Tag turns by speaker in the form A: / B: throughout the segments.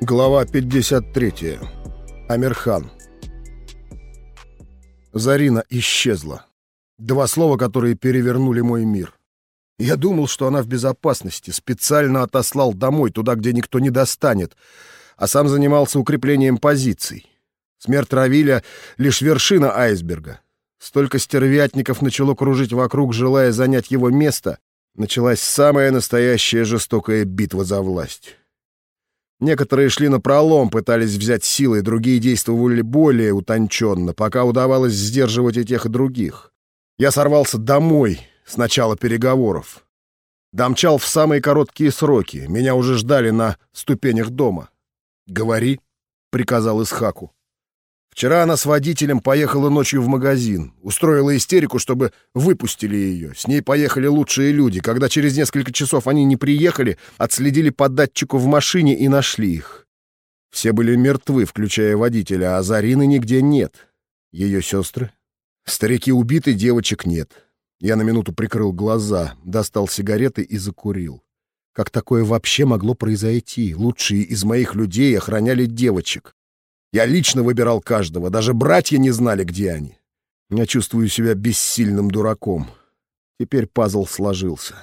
A: Глава 53. Амирхан. Зарина исчезла. Два слова, которые перевернули мой мир. Я думал, что она в безопасности, специально отослал домой, туда, где никто не достанет, а сам занимался укреплением позиций. Смерть Равиля — лишь вершина айсберга. Столько стервятников начало кружить вокруг, желая занять его место. Началась самая настоящая жестокая битва за власть. Некоторые шли на пролом, пытались взять силой, другие действовали более утонченно, пока удавалось сдерживать и тех, и других. Я сорвался домой с начала переговоров. Домчал в самые короткие сроки. Меня уже ждали на ступенях дома. «Говори», — приказал Исхаку. Вчера она с водителем поехала ночью в магазин, устроила истерику, чтобы выпустили ее. С ней поехали лучшие люди. Когда через несколько часов они не приехали, отследили по датчику в машине и нашли их. Все были мертвы, включая водителя, а Зарины нигде нет. Ее сестры? Старики убиты, девочек нет. Я на минуту прикрыл глаза, достал сигареты и закурил. Как такое вообще могло произойти? Лучшие из моих людей охраняли девочек. Я лично выбирал каждого, даже братья не знали, где они. Я чувствую себя бессильным дураком. Теперь пазл сложился.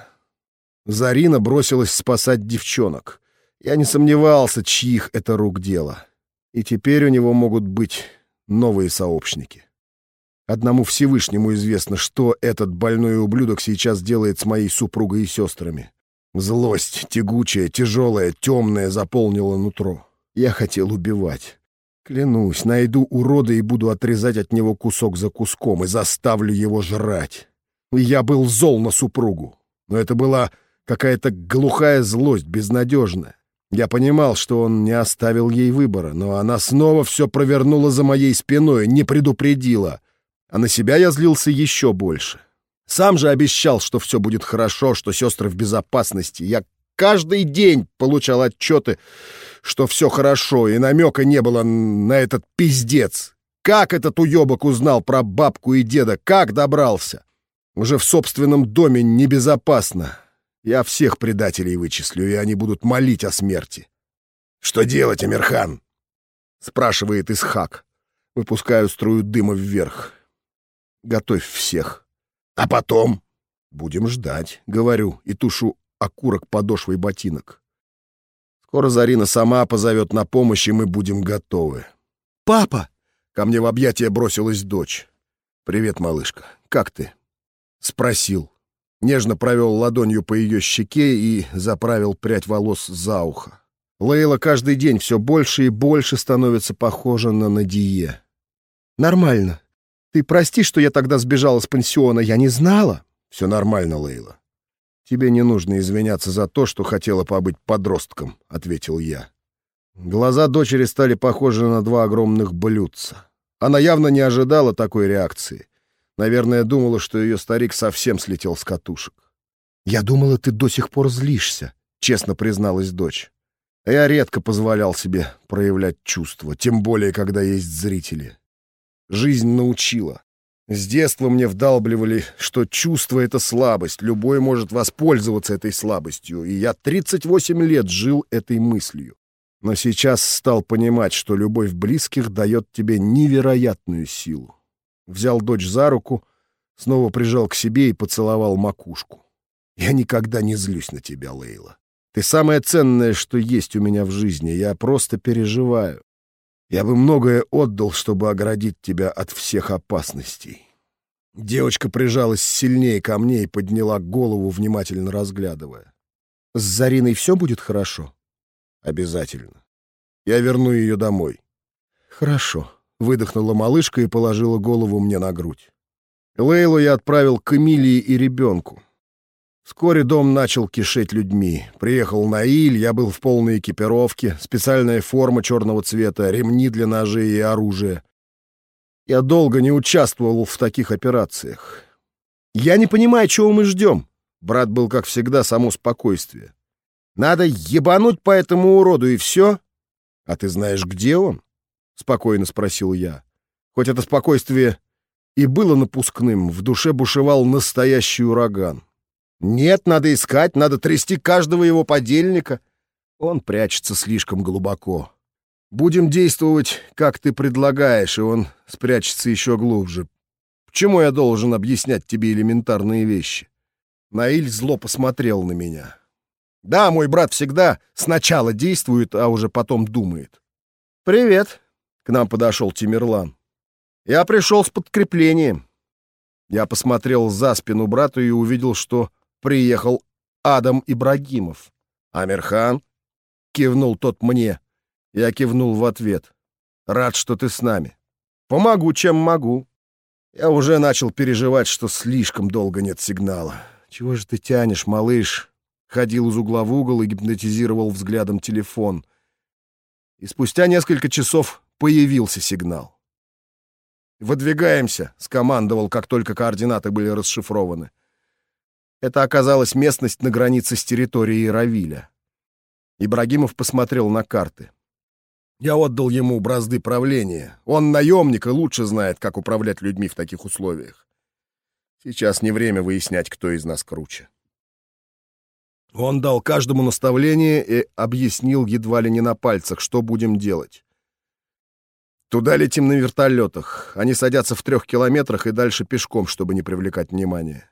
A: Зарина бросилась спасать девчонок. Я не сомневался, чьих это рук дело. И теперь у него могут быть новые сообщники. Одному Всевышнему известно, что этот больной ублюдок сейчас делает с моей супругой и сестрами. Злость, тягучая, тяжелая, темная, заполнила нутро. Я хотел убивать. Клянусь, найду урода и буду отрезать от него кусок за куском и заставлю его жрать. я был зол на супругу, но это была какая-то глухая злость, безнадежная. Я понимал, что он не оставил ей выбора, но она снова все провернула за моей спиной, не предупредила. А на себя я злился еще больше. Сам же обещал, что все будет хорошо, что сестры в безопасности. Я каждый день получал отчеты, что все хорошо, и намека не было на этот пиздец. Как этот уебок узнал про бабку и деда? Как добрался? Уже в собственном доме небезопасно. Я всех предателей вычислю, и они будут молить о смерти. «Что делать, Амирхан?» — спрашивает Исхак. Выпускаю струю дыма вверх. «Готовь всех. А потом?» «Будем ждать», — говорю, и тушу окурок подошвой ботинок. Скоро Зарина сама позовет на помощь, и мы будем готовы. «Папа!» — ко мне в объятия бросилась дочь. «Привет, малышка. Как ты?» — спросил. Нежно провел ладонью по ее щеке и заправил прядь волос за ухо. Лейла каждый день все больше и больше становится похожа на Надие. «Нормально. Ты прости, что я тогда сбежала с пансиона. Я не знала». «Все нормально, Лейла. «Тебе не нужно извиняться за то, что хотела побыть подростком», — ответил я. Глаза дочери стали похожи на два огромных блюдца. Она явно не ожидала такой реакции. Наверное, думала, что ее старик совсем слетел с катушек. «Я думала, ты до сих пор злишься», — честно призналась дочь. Я редко позволял себе проявлять чувства, тем более, когда есть зрители. Жизнь научила. С детства мне вдалбливали, что чувство — это слабость, любой может воспользоваться этой слабостью, и я 38 лет жил этой мыслью. Но сейчас стал понимать, что любовь близких дает тебе невероятную силу. Взял дочь за руку, снова прижал к себе и поцеловал макушку. Я никогда не злюсь на тебя, Лейла. Ты самое ценное, что есть у меня в жизни. Я просто переживаю. Я бы многое отдал, чтобы оградить тебя от всех опасностей. Девочка прижалась сильнее ко мне и подняла голову, внимательно разглядывая. С Зариной все будет хорошо? Обязательно. Я верну ее домой. Хорошо. Выдохнула малышка и положила голову мне на грудь. Лейлу я отправил к Эмилии и ребенку. Вскоре дом начал кишеть людьми. Приехал Наиль, я был в полной экипировке, специальная форма черного цвета, ремни для ножей и оружия. Я долго не участвовал в таких операциях. Я не понимаю, чего мы ждем. Брат был, как всегда, само спокойствие. Надо ебануть по этому уроду, и все. А ты знаешь, где он? Спокойно спросил я. Хоть это спокойствие и было напускным, в душе бушевал настоящий ураган. Нет, надо искать, надо трясти каждого его подельника. Он прячется слишком глубоко. Будем действовать, как ты предлагаешь, и он спрячется еще глубже. Почему я должен объяснять тебе элементарные вещи? Наиль зло посмотрел на меня. Да, мой брат всегда сначала действует, а уже потом думает. «Привет», — к нам подошел Тимирлан. «Я пришел с подкреплением». Я посмотрел за спину брату и увидел, что приехал Адам Ибрагимов. «Амирхан?» — кивнул тот мне. Я кивнул в ответ. «Рад, что ты с нами. Помогу, чем могу». Я уже начал переживать, что слишком долго нет сигнала. «Чего же ты тянешь, малыш?» Ходил из угла в угол и гипнотизировал взглядом телефон. И спустя несколько часов появился сигнал. «Выдвигаемся», — скомандовал, как только координаты были расшифрованы. Это оказалась местность на границе с территорией Равиля. Ибрагимов посмотрел на карты. Я отдал ему бразды правления. Он наемник и лучше знает, как управлять людьми в таких условиях. Сейчас не время выяснять, кто из нас круче. Он дал каждому наставление и объяснил едва ли не на пальцах, что будем делать. Туда летим на вертолетах. Они садятся в трех километрах и дальше пешком, чтобы не привлекать внимания.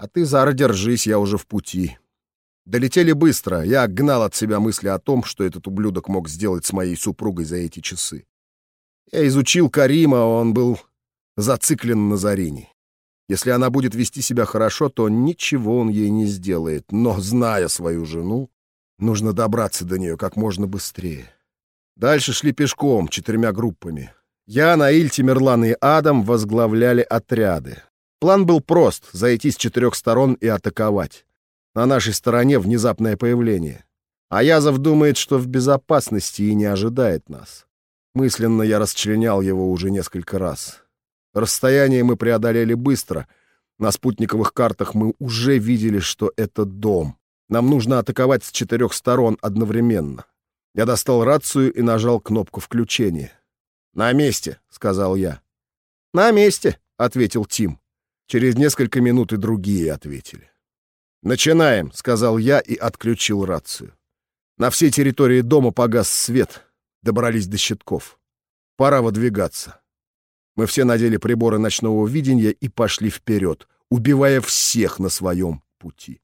A: А ты, Зара, держись, я уже в пути. Долетели быстро. Я гнал от себя мысли о том, что этот ублюдок мог сделать с моей супругой за эти часы. Я изучил Карима, он был зациклен на Зарине. Если она будет вести себя хорошо, то ничего он ей не сделает. Но, зная свою жену, нужно добраться до нее как можно быстрее. Дальше шли пешком, четырьмя группами. Я, Наиль, Тимирлан и Адам возглавляли отряды. План был прост — зайти с четырех сторон и атаковать. На нашей стороне внезапное появление. Аязов думает, что в безопасности и не ожидает нас. Мысленно я расчленял его уже несколько раз. Расстояние мы преодолели быстро. На спутниковых картах мы уже видели, что это дом. Нам нужно атаковать с четырех сторон одновременно. Я достал рацию и нажал кнопку включения. «На месте», — сказал я. «На месте», — ответил Тим. Через несколько минут и другие ответили. «Начинаем», — сказал я и отключил рацию. На всей территории дома погас свет. Добрались до щитков. Пора выдвигаться. Мы все надели приборы ночного видения и пошли вперед, убивая всех на своем пути.